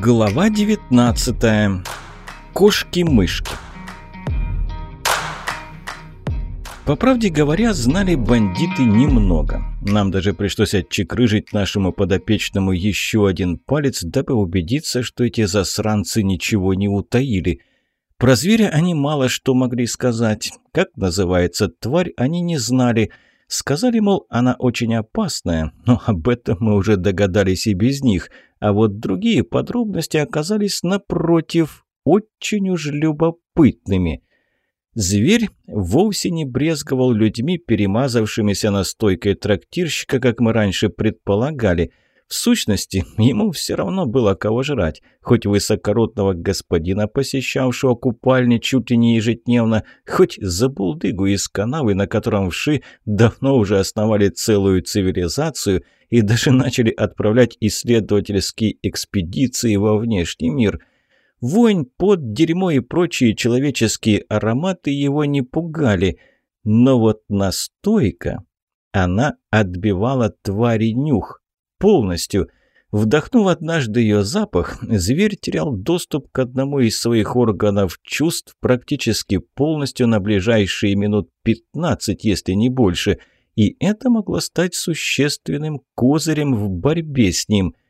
Глава 19. Кошки-мышки. По правде говоря, знали бандиты немного. Нам даже пришлось отчекрыжить нашему подопечному еще один палец, дабы убедиться, что эти засранцы ничего не утаили. Про зверя они мало что могли сказать. Как называется тварь, они не знали. Сказали, мол, она очень опасная, но об этом мы уже догадались и без них. А вот другие подробности оказались, напротив, очень уж любопытными – Зверь вовсе не брезговал людьми, перемазавшимися настойкой трактирщика, как мы раньше предполагали. В сущности, ему все равно было кого жрать, хоть высокородного господина, посещавшего купальни чуть ли не ежедневно, хоть забулдыгу из канавы, на котором вши давно уже основали целую цивилизацию и даже начали отправлять исследовательские экспедиции во внешний мир – Вонь, под дерьмо и прочие человеческие ароматы его не пугали. Но вот настойка, она отбивала твари нюх. Полностью. Вдохнув однажды ее запах, зверь терял доступ к одному из своих органов чувств практически полностью на ближайшие минут 15, если не больше. И это могло стать существенным козырем в борьбе с ним –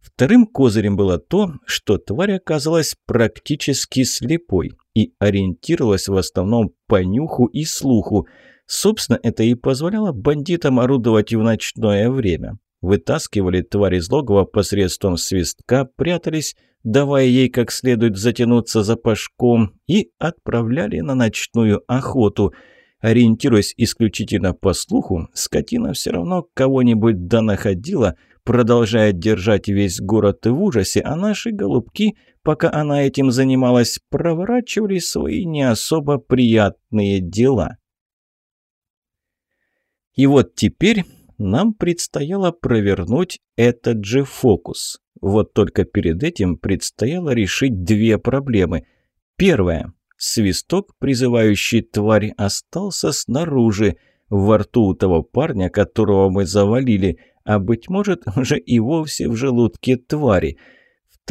Вторым козырем было то, что тварь оказалась практически слепой и ориентировалась в основном по нюху и слуху. Собственно, это и позволяло бандитам орудовать в ночное время. Вытаскивали тварь из логова посредством свистка, прятались, давая ей как следует затянуться за пашком, и отправляли на ночную охоту. Ориентируясь исключительно по слуху, скотина все равно кого-нибудь донаходила – продолжая держать весь город в ужасе, а наши голубки, пока она этим занималась, проворачивали свои не особо приятные дела. И вот теперь нам предстояло провернуть этот же фокус. Вот только перед этим предстояло решить две проблемы. Первая. Свисток, призывающий тварь, остался снаружи, во рту у того парня, которого мы завалили – а, быть может, уже и вовсе в желудке твари.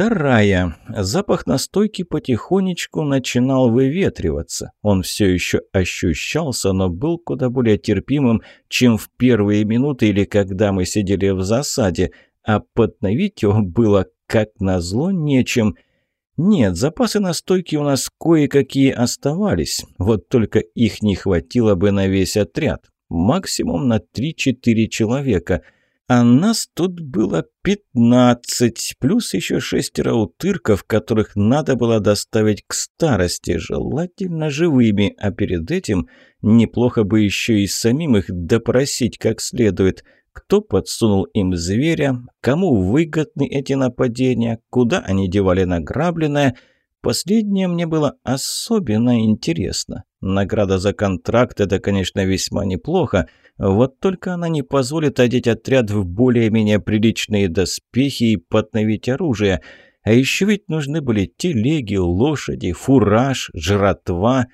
Вторая. Запах настойки потихонечку начинал выветриваться. Он все еще ощущался, но был куда более терпимым, чем в первые минуты или когда мы сидели в засаде, а подновить его было, как назло, нечем – нет, запасы настойки у нас кое-какие оставались, вот только их не хватило бы на весь отряд, максимум на 3-4 человека – а нас тут было пятнадцать, плюс еще шестеро утырков, которых надо было доставить к старости, желательно живыми, а перед этим неплохо бы еще и самим их допросить как следует. Кто подсунул им зверя, кому выгодны эти нападения, куда они девали награбленное – Последнее мне было особенно интересно. Награда за контракт – это, конечно, весьма неплохо, вот только она не позволит одеть отряд в более-менее приличные доспехи и подновить оружие. А еще ведь нужны были телеги, лошади, фураж, жратва.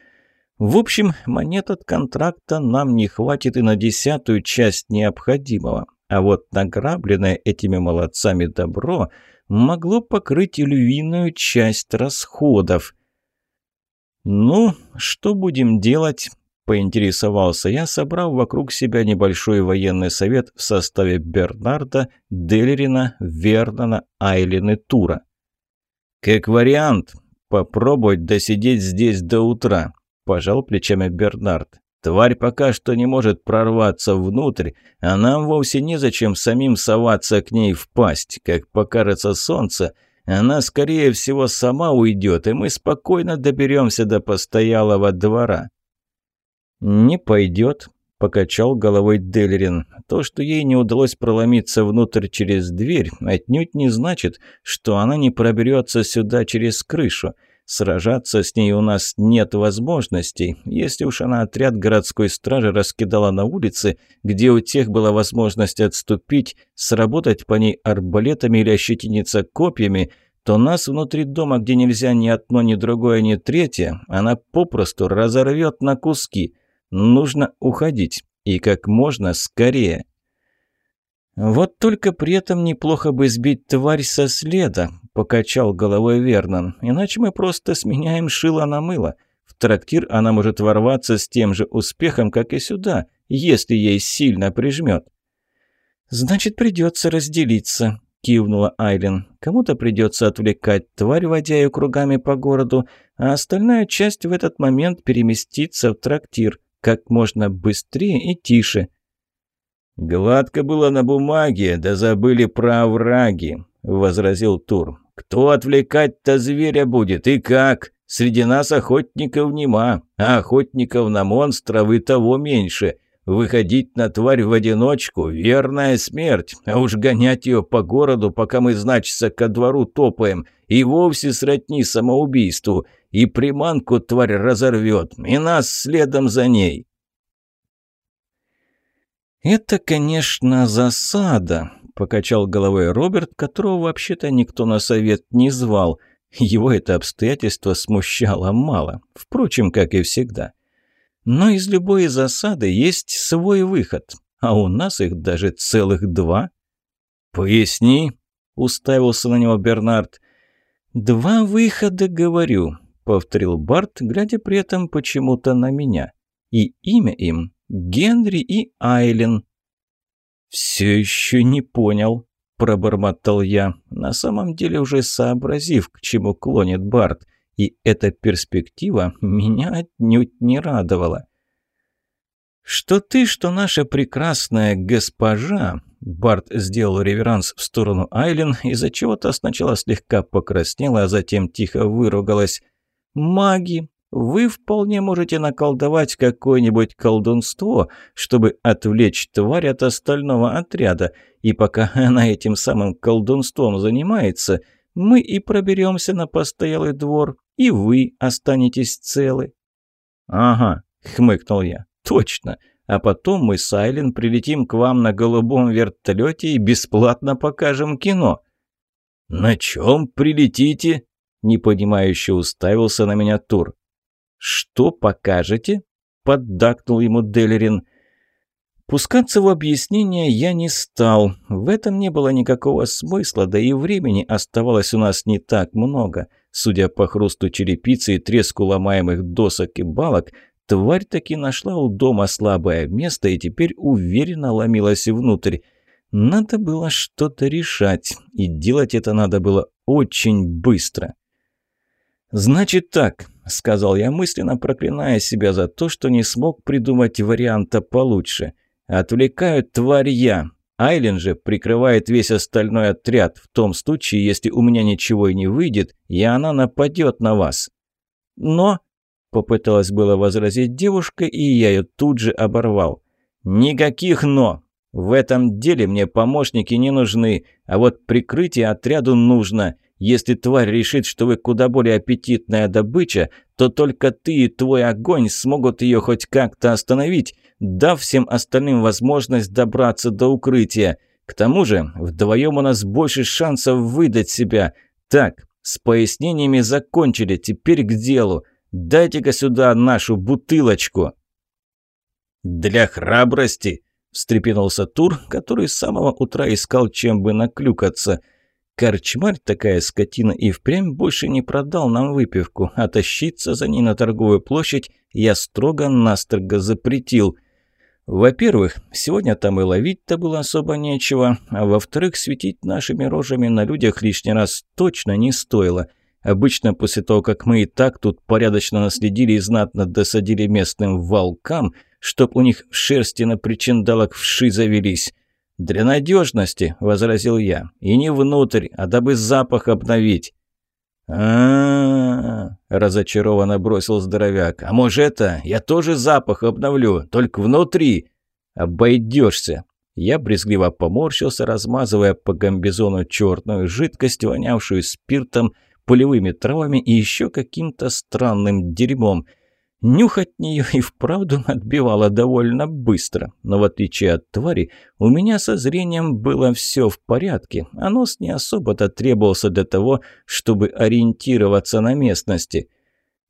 В общем, монет от контракта нам не хватит и на десятую часть необходимого. А вот награбленное этими молодцами добро – могло покрыть львиную часть расходов. «Ну, что будем делать?» – поинтересовался я, собрав вокруг себя небольшой военный совет в составе Бернарда, Делерина, Вернона, Айлен Тура. «Как вариант, попробовать досидеть здесь до утра», – пожал плечами Бернард. Тварь пока что не может прорваться внутрь, а нам вовсе незачем самим соваться к ней в пасть. Как покажется солнце, она, скорее всего, сама уйдет, и мы спокойно доберемся до постоялого двора». «Не пойдет», — покачал головой Делерин. «То, что ей не удалось проломиться внутрь через дверь, отнюдь не значит, что она не проберется сюда через крышу. Сражаться с ней у нас нет возможностей. Если уж она отряд городской стражи раскидала на улице, где у тех была возможность отступить, сработать по ней арбалетами или ощетиниться копьями, то нас внутри дома, где нельзя ни одно, ни другое, ни третье, она попросту разорвет на куски. Нужно уходить. И как можно скорее. Вот только при этом неплохо бы сбить тварь со следа, покачал головой Вернон. «Иначе мы просто сменяем шило на мыло. В трактир она может ворваться с тем же успехом, как и сюда, если ей сильно прижмет». «Значит, придется разделиться», — кивнула Айлен. «Кому-то придется отвлекать тварь, водя ее кругами по городу, а остальная часть в этот момент переместится в трактир как можно быстрее и тише». «Гладко было на бумаге, да забыли про овраги», — возразил Тур. «Кто отвлекать-то зверя будет и как? Среди нас охотников нема, а охотников на монстров и того меньше. Выходить на тварь в одиночку – верная смерть, а уж гонять ее по городу, пока мы, значится, ко двору топаем, и вовсе сродни самоубийству, и приманку тварь разорвет, и нас следом за ней». «Это, конечно, засада», – покачал головой Роберт, которого вообще-то никто на совет не звал. Его это обстоятельство смущало мало, впрочем, как и всегда. Но из любой засады есть свой выход, а у нас их даже целых два. «Поясни», — уставился на него Бернард. «Два выхода, говорю», — повторил Барт, глядя при этом почему-то на меня. «И имя им — Генри и Айлен». «Все еще не понял», — пробормотал я, на самом деле уже сообразив, к чему клонит Барт и эта перспектива меня отнюдь не радовала. «Что ты, что наша прекрасная госпожа...» Барт сделал реверанс в сторону Айлен, из-за чего-то сначала слегка покраснела, а затем тихо выругалась. «Маги, вы вполне можете наколдовать какое-нибудь колдунство, чтобы отвлечь тварь от остального отряда, и пока она этим самым колдунством занимается, мы и проберемся на постоялый двор, и вы останетесь целы». «Ага», — хмыкнул я, — «точно. А потом мы с Айлен прилетим к вам на голубом вертолете и бесплатно покажем кино». «На чем прилетите?» — непонимающе уставился на меня Тур. «Что покажете?» — поддакнул ему Делерин. Пускаться в объяснение я не стал. В этом не было никакого смысла, да и времени оставалось у нас не так много. Судя по хрусту черепицы и треску ломаемых досок и балок, тварь таки нашла у дома слабое место и теперь уверенно ломилась внутрь. Надо было что-то решать, и делать это надо было очень быстро. «Значит так», — сказал я мысленно, проклиная себя за то, что не смог придумать варианта получше. «Отвлекаю тварь я, Айлен же прикрывает весь остальной отряд в том случае, если у меня ничего и не выйдет, и она нападет на вас. Но, попыталась было возразить девушка, и я ее тут же оборвал. Никаких «но». В этом деле мне помощники не нужны, а вот прикрытие отряду нужно. Если тварь решит, что вы куда более аппетитная добыча, то только ты и твой огонь смогут ее хоть как-то остановить, дав всем остальным возможность добраться до укрытия. К тому же, вдвоем у нас больше шансов выдать себя. Так, с пояснениями закончили, теперь к делу. Дайте-ка сюда нашу бутылочку». «Для храбрости», – встрепенулся Тур, который с самого утра искал, чем бы наклюкаться. Корчмарь такая скотина и впрямь больше не продал нам выпивку, а тащиться за ней на торговую площадь я строго-настрого запретил – во-первых, сегодня там и ловить-то было особо нечего, а во-вторых, светить нашими рожами на людях лишний раз точно не стоило. Обычно после того, как мы и так тут порядочно наследили и знатно досадили местным волкам, чтоб у них шерсти на причиндалах вши завелись. «Для надежности», — возразил я, — «и не внутрь, а дабы запах обновить» разочарованно бросил здоровяк. «А может это? Я тоже запах обновлю, только внутри!» «Обойдешься!» Я брезгливо поморщился, размазывая по гамбизону черную жидкость, вонявшую спиртом, полевыми травами и еще каким-то странным дерьмом – Нюх от нее и вправду отбивало довольно быстро, но в отличие от твари, у меня со зрением было все в порядке, а нос не особо-то требовался для того, чтобы ориентироваться на местности.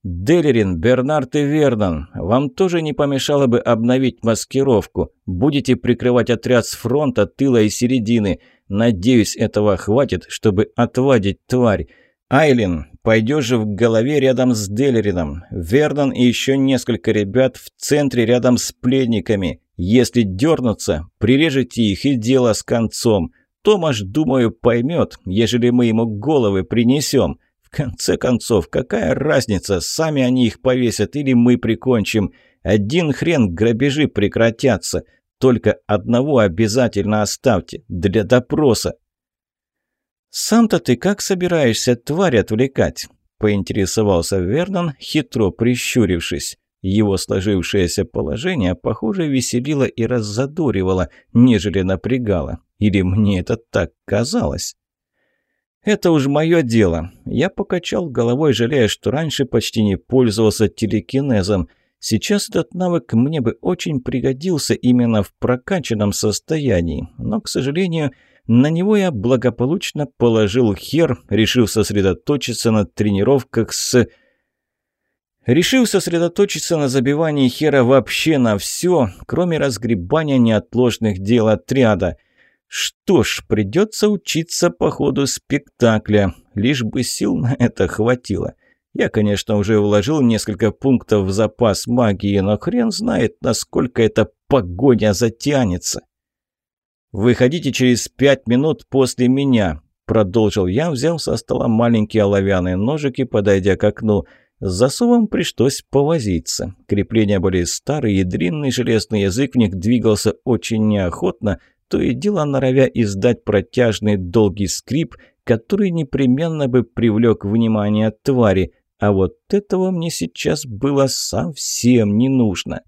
«Делерин, Бернард и Вернон, вам тоже не помешало бы обновить маскировку. Будете прикрывать отряд с фронта, тыла и середины. Надеюсь, этого хватит, чтобы отвадить тварь. Айлин, пойдешь в голове рядом с Делерином. Вернон и еще несколько ребят в центре рядом с пленниками. Если дернутся, прирежете их и дело с концом. Томаш, думаю, поймет, ежели мы ему головы принесем. В конце концов, какая разница, сами они их повесят или мы прикончим. Один хрен грабежи прекратятся. Только одного обязательно оставьте для допроса. «Сам-то ты как собираешься тварь отвлекать?» – поинтересовался Вернон, хитро прищурившись. Его сложившееся положение, похоже, веселило и раззадоривало, нежели напрягало. Или мне это так казалось? «Это уж мое дело». Я покачал головой, жалея, что раньше почти не пользовался телекинезом. Сейчас этот навык мне бы очень пригодился именно в прокачанном состоянии. Но, к сожалению, на него я благополучно положил хер, решив сосредоточиться на тренировках с... Решил сосредоточиться на забивании хера вообще на все, кроме разгребания неотложных дел отряда. Что ж, придется учиться по ходу спектакля, лишь бы сил на это хватило. Я, конечно, уже вложил несколько пунктов в запас магии, но хрен знает, насколько эта погоня затянется. «Выходите через пять минут после меня», – продолжил я, взяв со стола маленький оловянный ножик и подойдя к окну. С засовом пришлось повозиться. Крепления были старые, и длинный железный язык в них двигался очень неохотно, то и дело норовя издать протяжный долгий скрип, который непременно бы привлек внимание твари, а вот этого мне сейчас было совсем не нужно.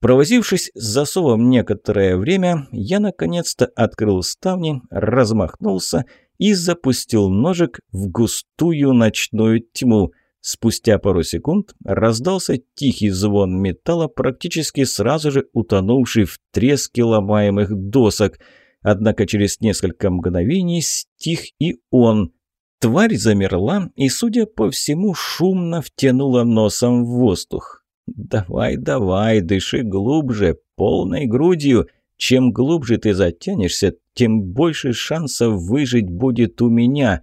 Провозившись с засовом некоторое время, я наконец-то открыл ставни, размахнулся и запустил ножик в густую ночную тьму. Спустя пару секунд раздался тихий звон металла, практически сразу же утонувший в треске ломаемых досок. Однако через несколько мгновений стих и он. Тварь замерла и, судя по всему, шумно втянула носом в воздух. «Давай, давай, дыши глубже, полной грудью. Чем глубже ты затянешься, тем больше шансов выжить будет у меня».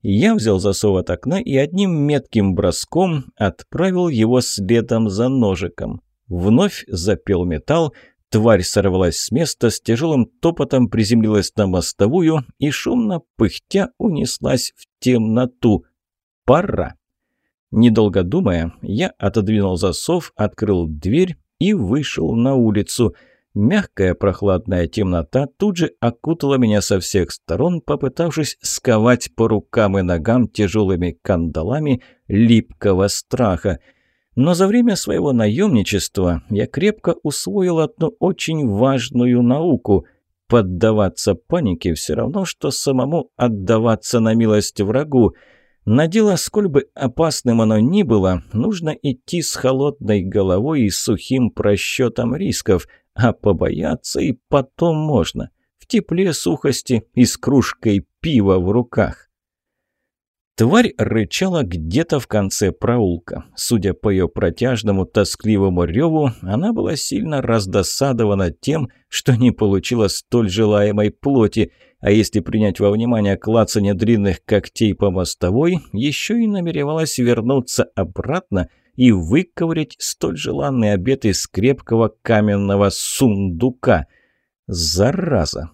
Я взял засов от окна и одним метким броском отправил его следом за ножиком. Вновь запел металл, тварь сорвалась с места, с тяжелым топотом приземлилась на мостовую и шумно пыхтя унеслась в темноту. «Пора!» Недолго думая, я отодвинул засов, открыл дверь и вышел на улицу. Мягкая прохладная темнота тут же окутала меня со всех сторон, попытавшись сковать по рукам и ногам тяжелыми кандалами липкого страха. Но за время своего наемничества я крепко усвоил одну очень важную науку – Поддаваться панике все равно, что самому отдаваться на милость врагу – на дело, сколь бы опасным оно ни было, нужно идти с холодной головой и сухим просчетом рисков, а побояться и потом можно, в тепле сухости и с кружкой пива в руках. Тварь рычала где-то в конце проулка. Судя по ее протяжному, тоскливому реву, она была сильно раздосадована тем, что не получила столь желаемой плоти, а если принять во внимание клацание длинных когтей по мостовой, еще и намеревалась вернуться обратно и выковырять столь желанный обед из крепкого каменного сундука. Зараза!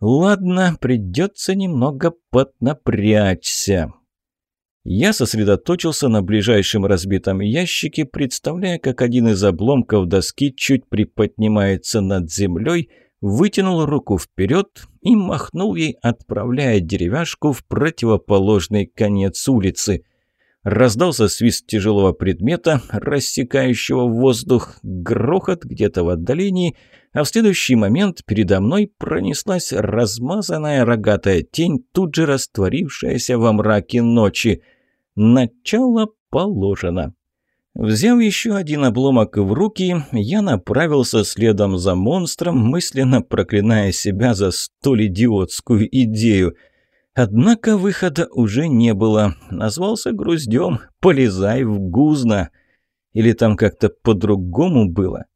Ладно, придется немного поднапрячься. Я сосредоточился на ближайшем разбитом ящике, представляя, как один из обломков доски чуть приподнимается над землей, вытянул руку вперед и махнул ей, отправляя деревяшку в противоположный конец улицы. Раздался свист тяжелого предмета, рассекающего воздух, грохот где-то в отдалении, а в следующий момент передо мной пронеслась размазанная рогатая тень, тут же растворившаяся во мраке ночи – Начало положено. Взяв еще один обломок в руки, я направился следом за монстром, мысленно проклиная себя за столь идиотскую идею. Однако выхода уже не было. Назвался груздем «Полезай в гузно». Или там как-то по-другому было.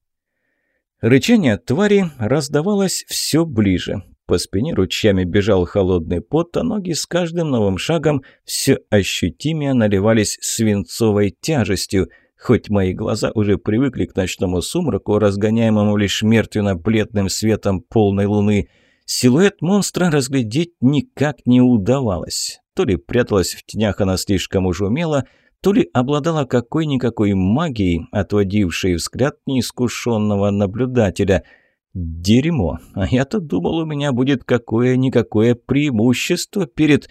Рычание твари раздавалось все ближе. по спине ручьями бежал холодный пот, а ноги с каждым новым шагом все ощутимее наливались свинцовой тяжестью. Хоть мои глаза уже привыкли к ночному сумраку, разгоняемому лишь мертвенно-бледным светом полной луны, силуэт монстра разглядеть никак не удавалось. То ли пряталась в тенях она слишком уж умело, то ли обладала какой-никакой магией, отводившей взгляд неискушенного наблюдателя – Дерьмо. А я-то думал, у меня будет какое-никакое преимущество перед...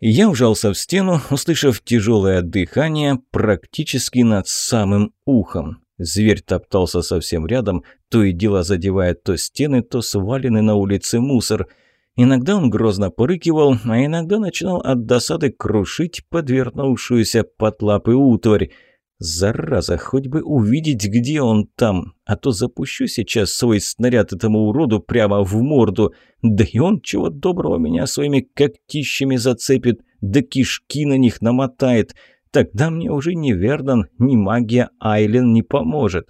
Я вжался в стену, услышав тяжелое дыхание практически над самым ухом. Зверь топтался совсем рядом, то и дело задевая то стены, то сваленный на улице мусор. Иногда он грозно порыкивал, а иногда начинал от досады крушить подвернувшуюся под лапы утварь. Зараза, хоть бы увидеть, где он там, а то запущу сейчас свой снаряд этому уроду прямо в морду, да и он чего доброго меня своими когтищами зацепит, да кишки на них намотает. Тогда мне уже ни Вердан, ни магия Айлен не поможет.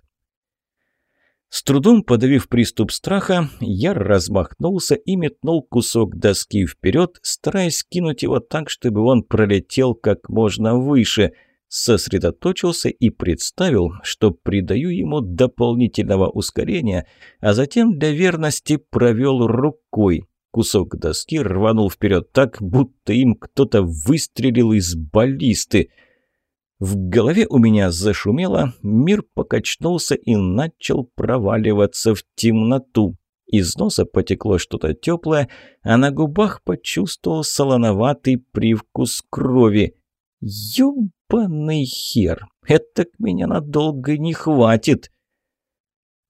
С трудом подавив приступ страха, я размахнулся и метнул кусок доски вперед, стараясь кинуть его так, чтобы он пролетел как можно выше – сосредоточился и представил, что придаю ему дополнительного ускорения, а затем для верности провел рукой. Кусок доски рванул вперед так, будто им кто-то выстрелил из баллисты. В голове у меня зашумело, мир покачнулся и начал проваливаться в темноту. Из носа потекло что-то теплое, а на губах почувствовал солоноватый привкус крови. «Ёб Ебаный хер! Это к меня надолго не хватит!»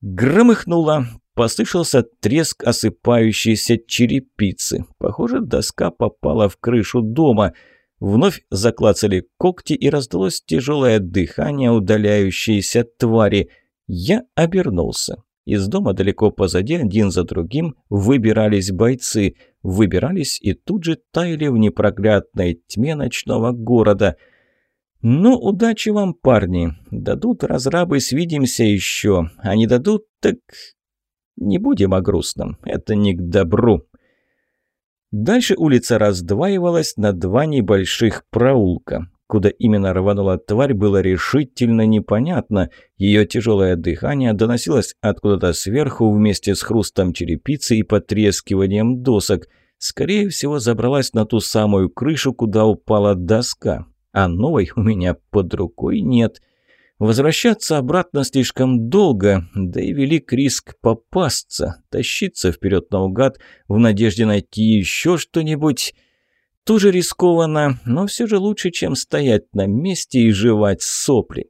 Громыхнуло. Послышался треск осыпающейся черепицы. Похоже, доска попала в крышу дома. Вновь заклацали когти и раздалось тяжелое дыхание удаляющейся твари. Я обернулся. Из дома далеко позади, один за другим, выбирались бойцы. Выбирались и тут же таяли в непроглядной тьме ночного города – «Ну, удачи вам, парни. Дадут разрабы, свидимся еще. А не дадут, так не будем о грустном. Это не к добру». Дальше улица раздваивалась на два небольших проулка. Куда именно рванула тварь, было решительно непонятно. Ее тяжелое дыхание доносилось откуда-то сверху вместе с хрустом черепицы и потрескиванием досок. Скорее всего, забралась на ту самую крышу, куда упала доска а новой у меня под рукой нет. Возвращаться обратно слишком долго, да и велик риск попасться, тащиться вперед наугад в надежде найти еще что-нибудь. Тоже рискованно, но все же лучше, чем стоять на месте и жевать сопли.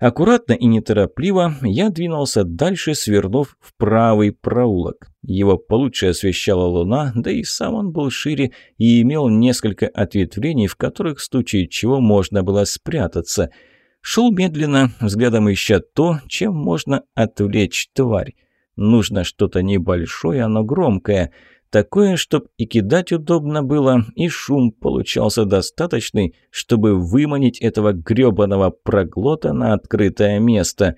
Аккуратно и неторопливо я двинулся дальше, свернув в правый проулок. Его получше освещала луна, да и сам он был шире и имел несколько ответвлений, в которых в случае чего можно было спрятаться. Шел медленно, взглядом ища то, чем можно отвлечь тварь. Нужно что-то небольшое, но громкое – Такое, чтоб и кидать удобно было, и шум получался достаточный, чтобы выманить этого грёбаного проглота на открытое место.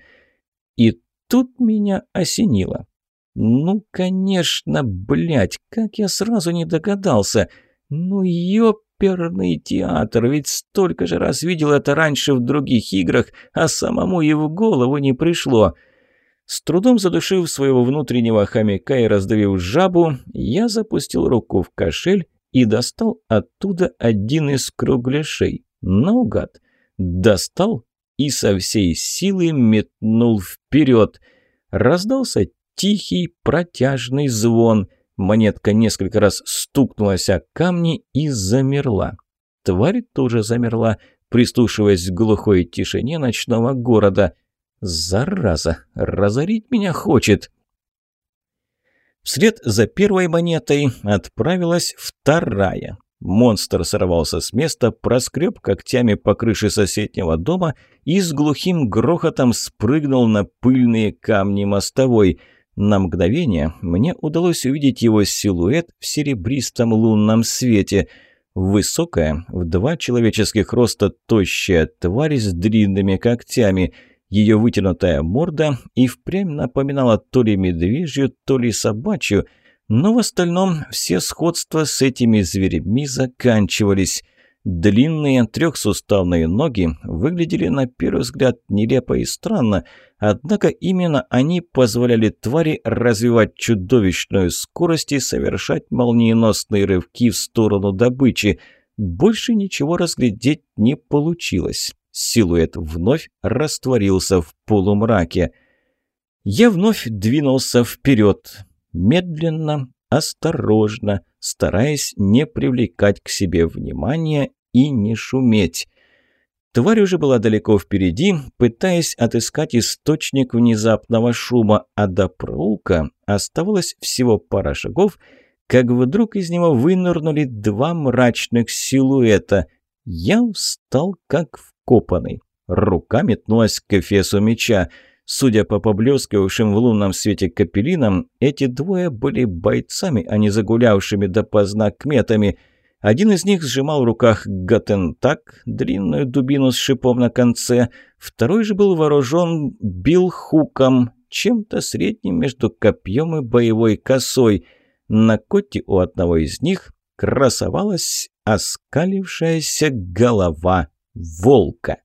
И тут меня осенило. Ну, конечно, блядь, как я сразу не догадался. Ну, ёперный театр, ведь столько же раз видел это раньше в других играх, а самому и в голову не пришло. — с трудом задушив своего внутреннего хомяка и раздавив жабу, я запустил руку в кошель и достал оттуда один из кругляшей. Наугад. Достал и со всей силы метнул вперед. Раздался тихий протяжный звон. Монетка несколько раз стукнулась о камни и замерла. Тварь тоже замерла, прислушиваясь к глухой тишине ночного города. Зараза, разорить меня хочет. Вслед за первой монетой отправилась вторая. Монстр сорвался с места, проскреб когтями по крыше соседнего дома и с глухим грохотом спрыгнул на пыльные камни мостовой. На мгновение мне удалось увидеть его силуэт в серебристом лунном свете. Высокая, в два человеческих роста тощая тварь с длинными когтями – ее вытянутая морда и впрямь напоминала то ли медвежью, то ли собачью, Но в остальном все сходства с этими зверями заканчивались. Длинные трехсуставные ноги выглядели на первый взгляд нелепо и странно, однако именно они позволяли твари развивать чудовищную скорость и совершать молниеносные рывки в сторону добычи. Больше ничего разглядеть не получилось. Силуэт вновь растворился в полумраке. Я вновь двинулся вперед, медленно, осторожно, стараясь не привлекать к себе внимания и не шуметь. Тварь уже была далеко впереди, пытаясь отыскать источник внезапного шума, а до проулка оставалось всего пара шагов, как вдруг из него вынырнули два мрачных силуэта. Я встал как вкопанный. Рука метнулась к эфесу меча — Судя по поблескивавшим в лунном свете капеллинам, эти двое были бойцами, а не загулявшими допоздна кметами. Один из них сжимал в руках гатентак, длинную дубину с шипом на конце, второй же был вооружен билхуком, чем-то средним между копьем и боевой косой. На коте у одного из них красовалась оскалившаяся голова волка.